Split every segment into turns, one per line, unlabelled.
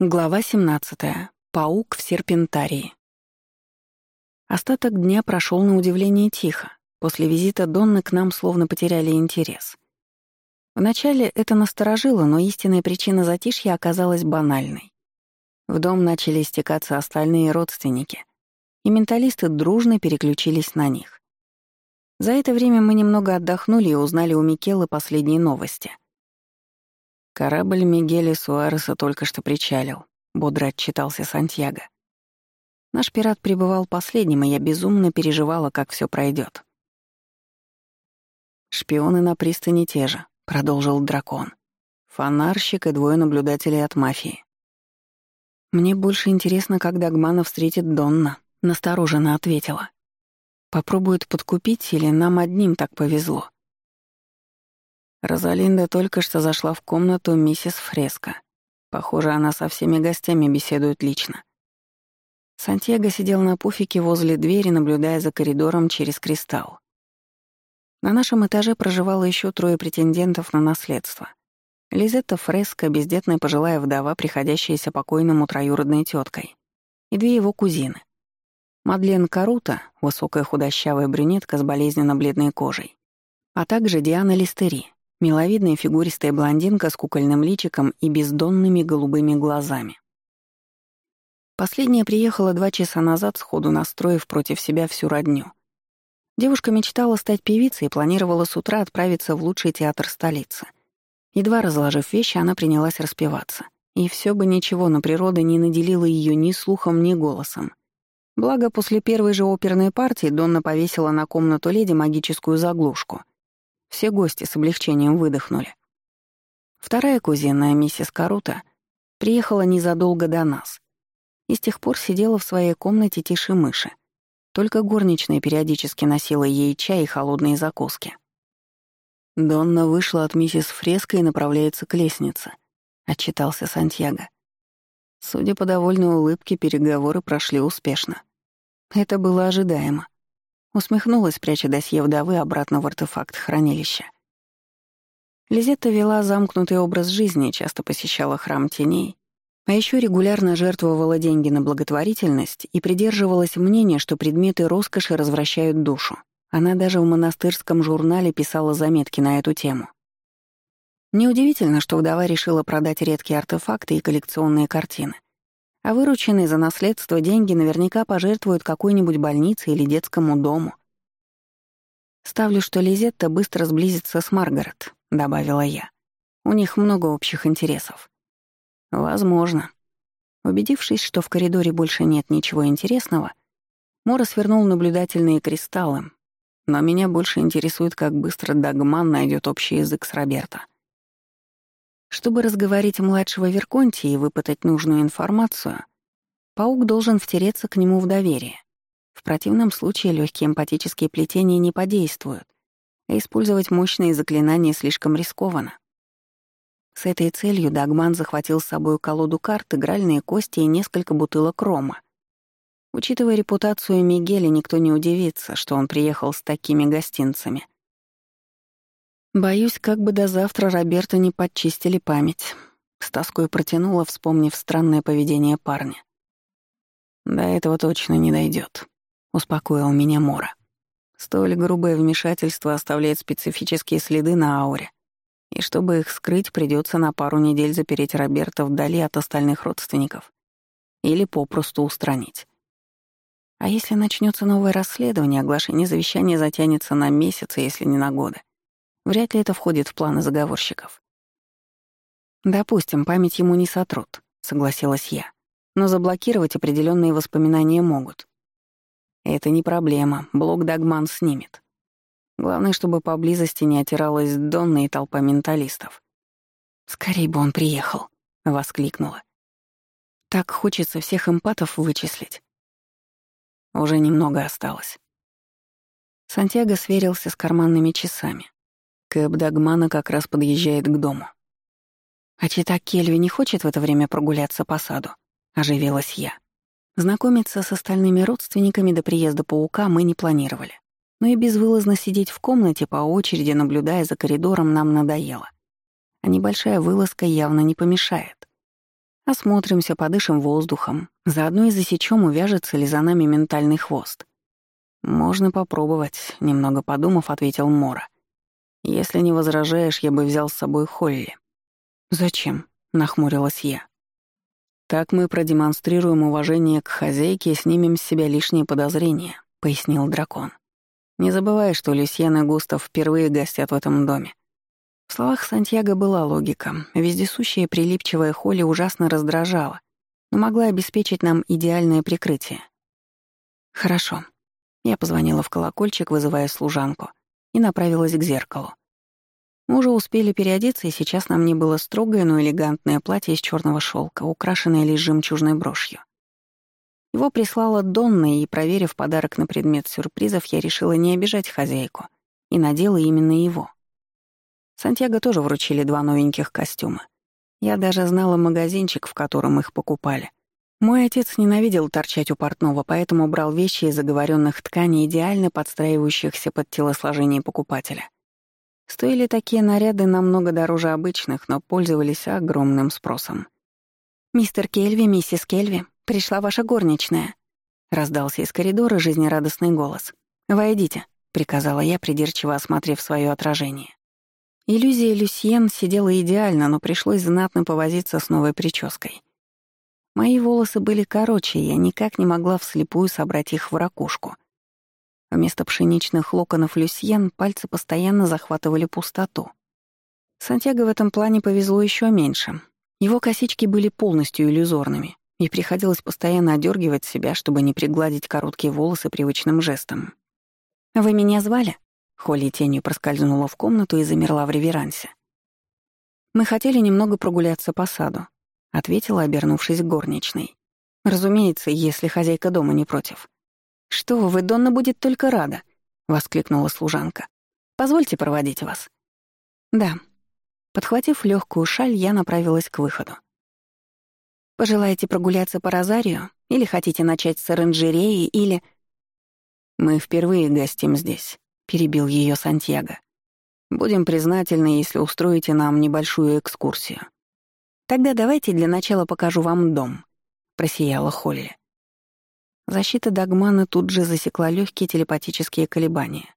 Глава 17. Паук в серпентарии. Остаток дня прошел на удивление тихо. После визита Донны к нам словно потеряли интерес. Вначале это насторожило, но истинная причина затишья оказалась банальной. В дом начали стекаться остальные родственники, и менталисты дружно переключились на них. За это время мы немного отдохнули и узнали у Микелы последние новости — Корабль Мигеля Суареса только что причалил, бодро отчитался Сантьяго. Наш пират пребывал последним, и я безумно переживала, как все пройдет. «Шпионы на пристани те же», — продолжил дракон. «Фонарщик и двое наблюдателей от мафии». «Мне больше интересно, как Дагмана встретит Донна», — настороженно ответила. «Попробует подкупить или нам одним так повезло?» Розалинда только что зашла в комнату миссис Фреско. Похоже, она со всеми гостями беседует лично. Сантьяго сидел на пуфике возле двери, наблюдая за коридором через кристалл. На нашем этаже проживало еще трое претендентов на наследство. Лизетта Фреско, бездетная пожилая вдова, приходящаяся покойному троюродной теткой, и две его кузины. Мадлен Карута, высокая худощавая брюнетка с болезненно бледной кожей, а также Диана Листери, Миловидная фигуристая блондинка с кукольным личиком и бездонными голубыми глазами. Последняя приехала два часа назад, сходу настроив против себя всю родню. Девушка мечтала стать певицей и планировала с утра отправиться в лучший театр столицы. Едва разложив вещи, она принялась распеваться. И все бы ничего, но природа не наделила ее ни слухом, ни голосом. Благо, после первой же оперной партии Донна повесила на комнату леди магическую заглушку — все гости с облегчением выдохнули. Вторая кузина, миссис Карута, приехала незадолго до нас и с тех пор сидела в своей комнате тише мыши. Только горничная периодически носила ей чай и холодные закуски. Донна вышла от миссис Фреско и направляется к лестнице, отчитался Сантьяго. Судя по довольной улыбке, переговоры прошли успешно. Это было ожидаемо. Усмехнулась, пряча досье вдовы обратно в артефакт хранилища. Лизетта вела замкнутый образ жизни, часто посещала храм теней, а еще регулярно жертвовала деньги на благотворительность и придерживалась мнения, что предметы роскоши развращают душу. Она даже в монастырском журнале писала заметки на эту тему. Неудивительно, что вдова решила продать редкие артефакты и коллекционные картины. А вырученные за наследство деньги наверняка пожертвуют какой-нибудь больнице или детскому дому. «Ставлю, что Лизетта быстро сблизится с Маргарет», — добавила я. «У них много общих интересов». «Возможно». Убедившись, что в коридоре больше нет ничего интересного, Мора свернул наблюдательные кристаллы, но меня больше интересует, как быстро Дагман найдет общий язык с Роберто. Чтобы разговорить младшего Верконти и выпытать нужную информацию, паук должен втереться к нему в доверие. В противном случае легкие эмпатические плетения не подействуют, а использовать мощные заклинания слишком рискованно. С этой целью Дагман захватил с собой колоду карт, игральные кости и несколько бутылок рома. Учитывая репутацию Мигеля, никто не удивится, что он приехал с такими гостинцами — Боюсь, как бы до завтра Роберта не подчистили память. С тоской протянула, вспомнив странное поведение парня. «До этого точно не дойдет, успокоил меня Мора. Столь грубое вмешательство оставляет специфические следы на ауре, и чтобы их скрыть, придется на пару недель запереть Роберта вдали от остальных родственников или попросту устранить. А если начнется новое расследование, оглашение завещания затянется на месяцы, если не на годы. Вряд ли это входит в планы заговорщиков. «Допустим, память ему не сотрут», — согласилась я. «Но заблокировать определенные воспоминания могут». «Это не проблема, блок Дагман снимет. Главное, чтобы поблизости не отиралась Донна и толпа менталистов». «Скорей бы он приехал», — воскликнула. «Так хочется всех эмпатов вычислить». Уже немного осталось. Сантьяго сверился с карманными часами. Кэб Дагмана как раз подъезжает к дому. «А чита Кельви не хочет в это время прогуляться по саду?» — оживилась я. Знакомиться с остальными родственниками до приезда паука мы не планировали. Но и безвылазно сидеть в комнате по очереди, наблюдая за коридором, нам надоело. А небольшая вылазка явно не помешает. Осмотримся, подышим воздухом, заодно и засечем, увяжется ли за нами ментальный хвост. «Можно попробовать», — немного подумав, ответил Мора. «Если не возражаешь, я бы взял с собой Холли». «Зачем?» — нахмурилась я. «Так мы продемонстрируем уважение к хозяйке и снимем с себя лишние подозрения», — пояснил дракон. «Не забывай, что Люсьен и Густав впервые гостят в этом доме. В словах Сантьяго была логика. Вездесущая прилипчивая Холли ужасно раздражала, но могла обеспечить нам идеальное прикрытие. «Хорошо». Я позвонила в колокольчик, вызывая служанку, и направилась к зеркалу. Мы уже успели переодеться, и сейчас на мне было строгое, но элегантное платье из черного шелка, украшенное лишь жемчужной брошью. Его прислала Донна, и, проверив подарок на предмет сюрпризов, я решила не обижать хозяйку и надела именно его — Сантьяго тоже вручили два новеньких костюма. Я даже знала магазинчик, в котором их покупали. Мой отец ненавидел торчать у портного, поэтому брал вещи из заговоренных тканей, идеально подстраивающихся под телосложение покупателя. Стоили такие наряды намного дороже обычных, но пользовались огромным спросом. «Мистер Кельви, миссис Кельви, пришла ваша горничная», — раздался из коридора жизнерадостный голос. «Войдите», — приказала я, придирчиво осмотрев свое отражение. Иллюзия Люсьен сидела идеально, но пришлось знатно повозиться с новой прической. Мои волосы были короче, и я никак не могла вслепую собрать их в ракушку. Вместо пшеничных локонов Люсьен пальцы постоянно захватывали пустоту. Сантьяго в этом плане повезло еще меньше. Его косички были полностью иллюзорными, и приходилось постоянно одергивать себя, чтобы не пригладить короткие волосы привычным жестом. «Вы меня звали?» Холли тенью проскользнула в комнату и замерла в реверансе. «Мы хотели немного прогуляться по саду», — ответила, обернувшись к горничной. «Разумеется, если хозяйка дома не против». «Что вы, Донна будет только рада», — воскликнула служанка. «Позвольте проводить вас». «Да». Подхватив легкую шаль, я направилась к выходу. «Пожелаете прогуляться по Розарию? Или хотите начать с оранжереи, или...» «Мы впервые гостим здесь», перебил ее Сантьяго. Будем признательны, если устроите нам небольшую экскурсию. Тогда давайте для начала покажу вам дом, просияла Холли. Защита Дагмана тут же засекла легкие телепатические колебания.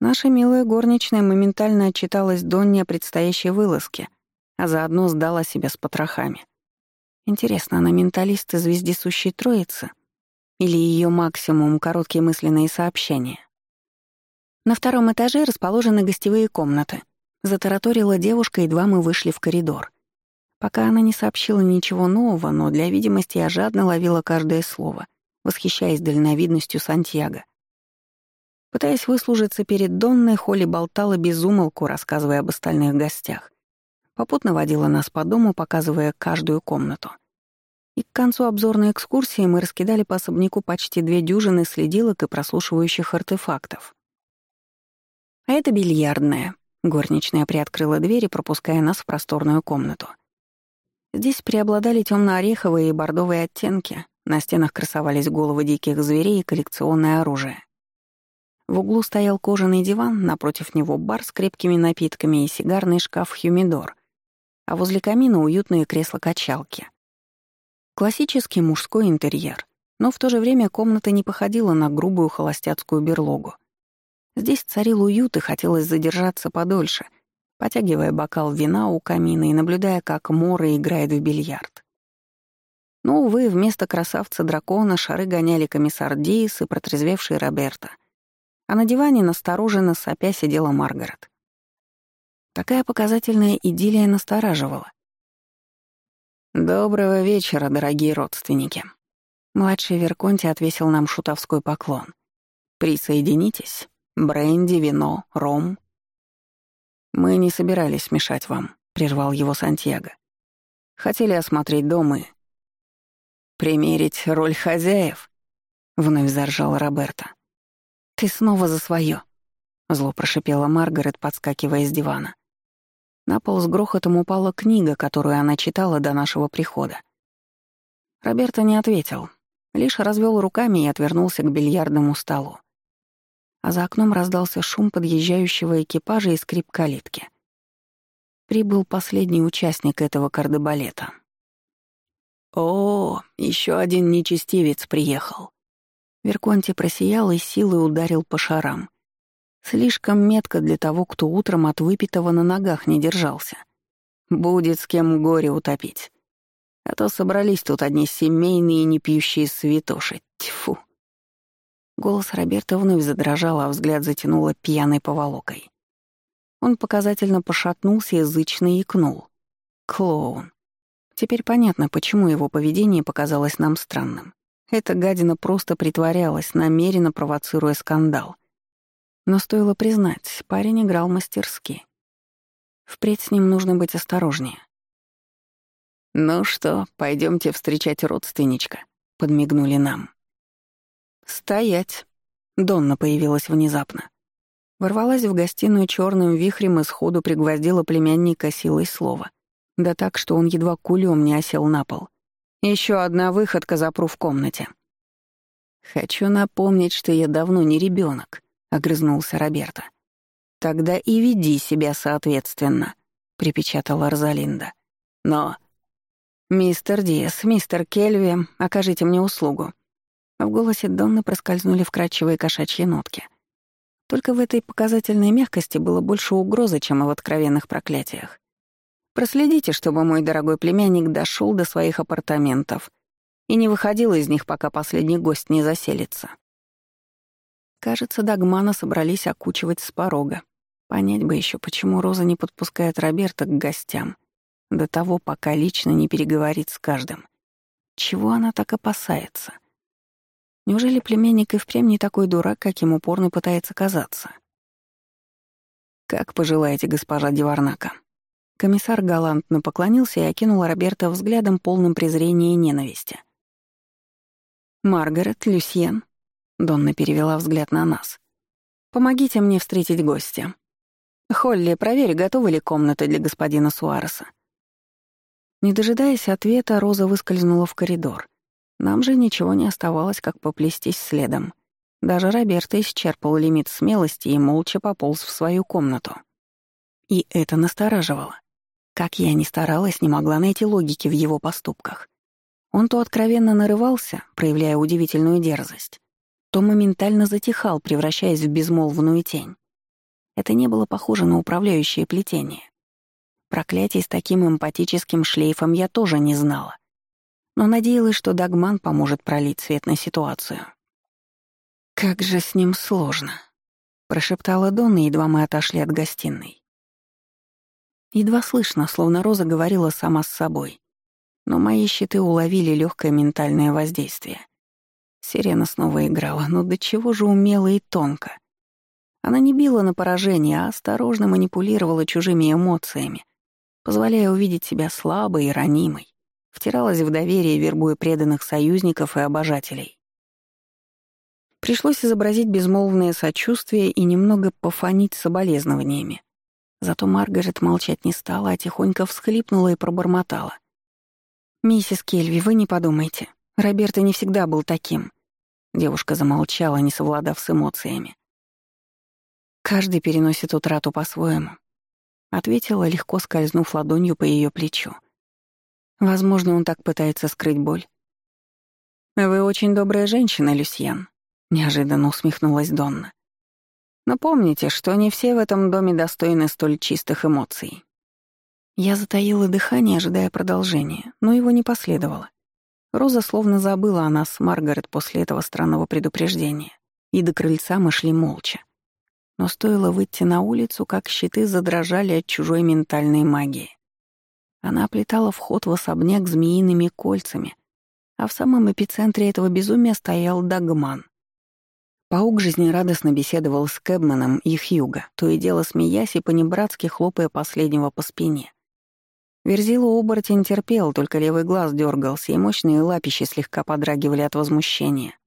Наша милая горничная моментально отчиталась Донне о предстоящей вылазке, а заодно сдала себя с потрохами. Интересно, она менталист из вездесущей троицы? Или ее максимум — короткие мысленные сообщения? На втором этаже расположены гостевые комнаты. Затараторила девушка, едва мы вышли в коридор. Пока она не сообщила ничего нового, но для видимости я жадно ловила каждое слово, восхищаясь дальновидностью Сантьяго. Пытаясь выслужиться перед Донной, Холли болтала без умолку, рассказывая об остальных гостях. Попутно водила нас по дому, показывая каждую комнату. И к концу обзорной экскурсии мы раскидали по особняку почти две дюжины следилок и прослушивающих артефактов. А это бильярдная. Горничная приоткрыла дверь, пропуская нас в просторную комнату. Здесь преобладали темно-ореховые и бордовые оттенки, на стенах красовались головы диких зверей и коллекционное оружие. В углу стоял кожаный диван, напротив него бар с крепкими напитками и сигарный шкаф-хюмидор, а возле камина уютные кресла-качалки. Классический мужской интерьер, но в то же время комната не походила на грубую холостяцкую берлогу. Здесь царил уют и хотелось задержаться подольше, потягивая бокал вина у камина и наблюдая, как Мора играет в бильярд. Но, увы, вместо красавца-дракона шары гоняли комиссар Диас и протрезвевший Роберта. А на диване настороженно сопя сидела Маргарет. Такая показательная идиллия настораживала. «Доброго вечера, дорогие родственники». Младший Верконти отвесил нам шутовской поклон. «Присоединитесь». Бренди, вино, ром. Мы не собирались мешать вам, прервал его Сантьяго. Хотели осмотреть дом и... Примерить роль хозяев, вновь заржал Роберта. Ты снова за свое, зло прошипела Маргарет, подскакивая с дивана. На пол с грохотом упала книга, которую она читала до нашего прихода. Роберто не ответил, лишь развел руками и отвернулся к бильярдному столу а за окном раздался шум подъезжающего экипажа и скрип калитки. Прибыл последний участник этого кардебалета. «О, еще один нечестивец приехал». Верконти просиял и силой ударил по шарам. Слишком метко для того, кто утром от выпитого на ногах не держался. Будет с кем горе утопить. А то собрались тут одни семейные непьющие святоши. Тьфу. Голос Роберта вновь задрожал, а взгляд затянуло пьяной поволокой. Он показательно пошатнулся и зычно икнул. Клоун. Теперь понятно, почему его поведение показалось нам странным. Эта гадина просто притворялась, намеренно провоцируя скандал. Но стоило признать, парень играл мастерски. Впредь с ним нужно быть осторожнее. «Ну что, пойдемте встречать родственничка», — подмигнули нам. «Стоять!» — Донна появилась внезапно. Ворвалась в гостиную черным вихрем и сходу пригвоздила племянника силой слова. Да так, что он едва кулем не осел на пол. Еще одна выходка запру в комнате. «Хочу напомнить, что я давно не ребенок, огрызнулся Роберто. «Тогда и веди себя соответственно», — припечатала Розалинда. «Но...» «Мистер Диас, мистер Кельви, окажите мне услугу». В голосе Донны проскользнули вкрадчивые кошачьи нотки. Только в этой показательной мягкости было больше угрозы, чем в откровенных проклятиях. Проследите, чтобы мой дорогой племянник дошел до своих апартаментов и не выходил из них, пока последний гость не заселится. Кажется, Дагмана собрались окучивать с порога. Понять бы еще, почему Роза не подпускает Роберта к гостям до того, пока лично не переговорит с каждым. Чего она так опасается? Неужели племянник и впрямь не такой дурак, каким упорно пытается казаться? «Как пожелаете, госпожа Диварнака». Комиссар галантно поклонился и окинул Роберта взглядом полным презрения и ненависти. «Маргарет, Люсьен», — Донна перевела взгляд на нас. «Помогите мне встретить гостя. Холли, проверь, готова ли комната для господина Суареса». Не дожидаясь ответа, Роза выскользнула в коридор. Нам же ничего не оставалось, как поплестись следом. Даже Роберто исчерпал лимит смелости и молча пополз в свою комнату. И это настораживало. Как я ни старалась, не могла найти логики в его поступках. Он то откровенно нарывался, проявляя удивительную дерзость, то моментально затихал, превращаясь в безмолвную тень. Это не было похоже на управляющее плетение. Проклятий с таким эмпатическим шлейфом я тоже не знала. Но надеялась, что Дагман поможет пролить свет на ситуацию. «Как же с ним сложно», — прошептала Донна, едва мы отошли от гостиной. Едва слышно, словно Роза говорила сама с собой. Но мои щиты уловили легкое ментальное воздействие. Сирена снова играла, но до чего же умело и тонко. Она не била на поражение, а осторожно манипулировала чужими эмоциями, позволяя увидеть себя слабой и ранимой, втиралась в доверие, вербуя преданных союзников и обожателей. Пришлось изобразить безмолвное сочувствие и немного пофонить соболезнованиями. Зато Маргарет молчать не стала, а тихонько всхлипнула и пробормотала. «Миссис Кельви, вы не подумайте. Роберто не всегда был таким». Девушка замолчала, не совладав с эмоциями. «Каждый переносит утрату по-своему. — ответила, легко скользнув ладонью по ее плечу. «Возможно, он так пытается скрыть боль». «Вы очень добрая женщина, Люсьен», — неожиданно усмехнулась Донна. «Но помните, что не все в этом доме достойны столь чистых эмоций». Я затаила дыхание, ожидая продолжения, но его не последовало. Роза словно забыла о нас Маргарет после этого странного предупреждения, и до крыльца мы шли молча. Но стоило выйти на улицу, как щиты задрожали от чужой ментальной магии. Она оплетала вход в особняк змеиными кольцами, а в самом эпицентре этого безумия стоял Дагман. Паук жизнерадостно беседовал с Кэбманом и Хьюга, то и дело смеясь и понебратски хлопая последнего по спине. Верзила оборотень терпел, только левый глаз дергался, и мощные лапищи слегка подрагивали от возмущения.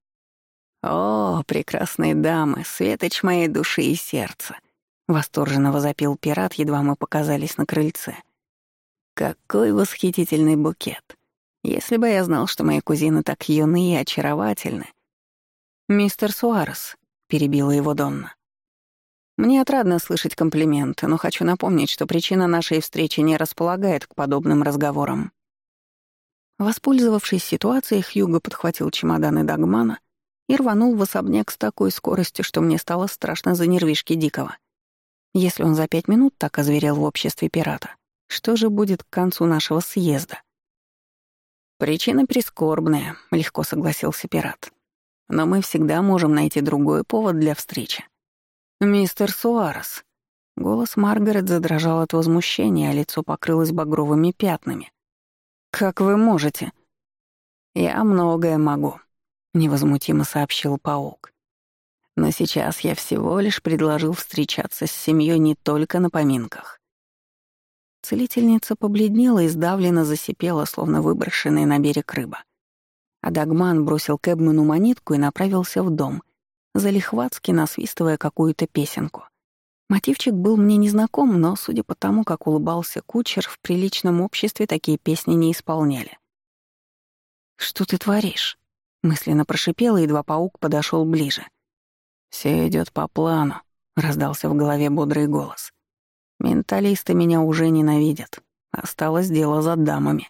«О, прекрасные дамы, светоч моей души и сердца!» — восторженно возопил пират, едва мы показались на крыльце. «Какой восхитительный букет! Если бы я знал, что мои кузины так юны и очаровательны...» «Мистер Суарес», — перебила его Донна. «Мне отрадно слышать комплименты, но хочу напомнить, что причина нашей встречи не располагает к подобным разговорам». Воспользовавшись ситуацией, Хьюго подхватил чемоданы Дагмана и рванул в особняк с такой скоростью, что мне стало страшно за нервишки Дикого. Если он за пять минут так озверел в обществе пирата, что же будет к концу нашего съезда? «Причина прискорбная», — легко согласился пират. «Но мы всегда можем найти другой повод для встречи». «Мистер Суарес». Голос Маргарет задрожал от возмущения, а лицо покрылось багровыми пятнами. «Как вы можете?» «Я многое могу», — невозмутимо сообщил паук. «Но сейчас я всего лишь предложил встречаться с семьей не только на поминках. Целительница побледнела и сдавленно засипела, словно выброшенная на берег рыба. А Дагман бросил Кэбману монетку и направился в дом, залихватски насвистывая какую-то песенку. Мотивчик был мне незнаком, но, судя по тому, как улыбался кучер, в приличном обществе такие песни не исполняли. «Что ты творишь?» — мысленно прошипела, едва паук подошел ближе. «Все идет по плану», — раздался в голове бодрый голос. Менталисты меня уже ненавидят. Осталось дело за дамами.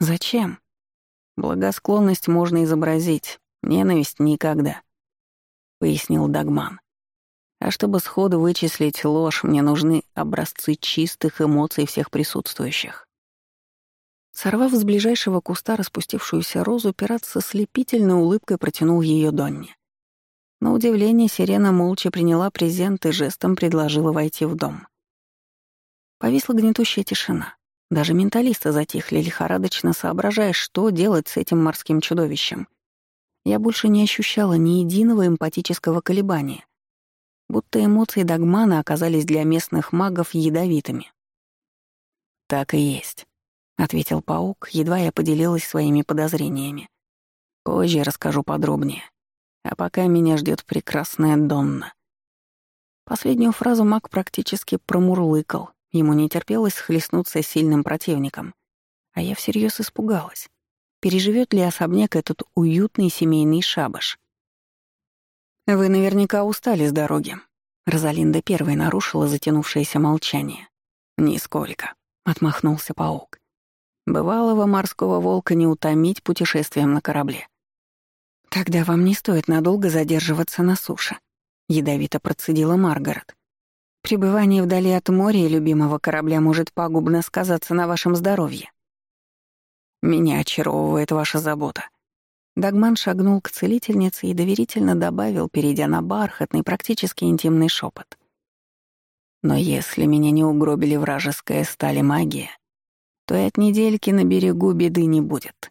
Зачем? Благосклонность можно изобразить, ненависть — никогда, — пояснил Дагман. А чтобы сходу вычислить ложь, мне нужны образцы чистых эмоций всех присутствующих. Сорвав с ближайшего куста распустившуюся розу, пират со слепительной улыбкой протянул ее Донне. На удивление Сирена молча приняла презент и жестом предложила войти в дом. Повисла гнетущая тишина. Даже менталисты затихли, лихорадочно соображая, что делать с этим морским чудовищем. Я больше не ощущала ни единого эмпатического колебания. Будто эмоции Дагмана оказались для местных магов ядовитыми. «Так и есть», — ответил паук, едва я поделилась своими подозрениями. «Позже расскажу подробнее. А пока меня ждет прекрасная Донна». Последнюю фразу маг практически промурлыкал, Ему не терпелось схлестнуться с сильным противником. А я всерьез испугалась. Переживет ли особняк этот уютный семейный шабаш? «Вы наверняка устали с дороги». Розалинда первой нарушила затянувшееся молчание. «Нисколько», — отмахнулся паук. «Бывалого морского волка не утомить путешествием на корабле». «Тогда вам не стоит надолго задерживаться на суше», — ядовито процедила Маргарет. Пребывание вдали от моря и любимого корабля может пагубно сказаться на вашем здоровье. Меня очаровывает ваша забота. Дагман шагнул к целительнице и доверительно добавил, перейдя на бархатный, практически интимный шепот. Но если меня не угробили вражеская сталь и магия, то и от недельки на берегу беды не будет.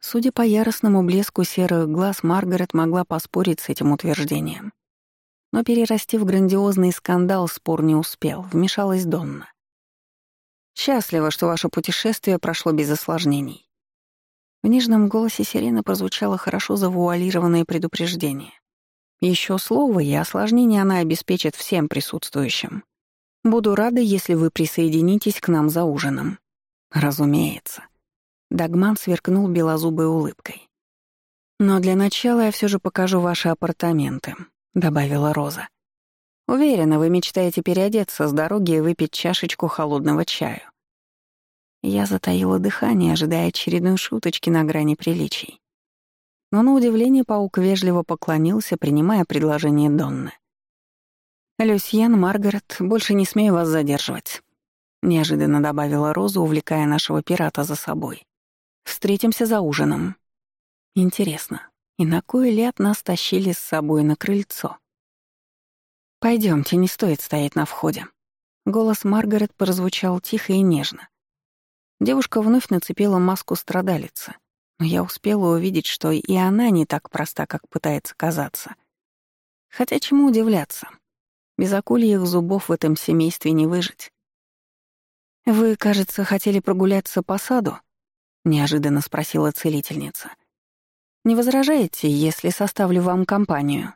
Судя по яростному блеску серых глаз, Маргарет могла поспорить с этим утверждением. Но перерасти в грандиозный скандал спор не успел, вмешалась Донна. «Счастлива, что ваше путешествие прошло без осложнений». В нежном голосе сирены прозвучало хорошо завуалированное предупреждение. Еще слово, и осложнение она обеспечит всем присутствующим. Буду рада, если вы присоединитесь к нам за ужином. Разумеется. Дагман сверкнул белозубой улыбкой. Но для начала я все же покажу ваши апартаменты. — добавила Роза. «Уверена, вы мечтаете переодеться с дороги и выпить чашечку холодного чаю». Я затаила дыхание, ожидая очередной шуточки на грани приличий. Но на удивление паук вежливо поклонился, принимая предложение Донны. «Люсьен, Маргарет, больше не смею вас задерживать», — неожиданно добавила Роза, увлекая нашего пирата за собой. «Встретимся за ужином». «Интересно, и на кой ляд нас тащили с собой на крыльцо? Пойдемте, не стоит стоять на входе». Голос Маргарет прозвучал тихо и нежно. Девушка вновь нацепила маску страдалицы, но я успела увидеть, что и она не так проста, как пытается казаться. Хотя чему удивляться? Без акульих зубов в этом семействе не выжить. «Вы, кажется, хотели прогуляться по саду?» — неожиданно спросила целительница. — не возражаете, если составлю вам компанию?»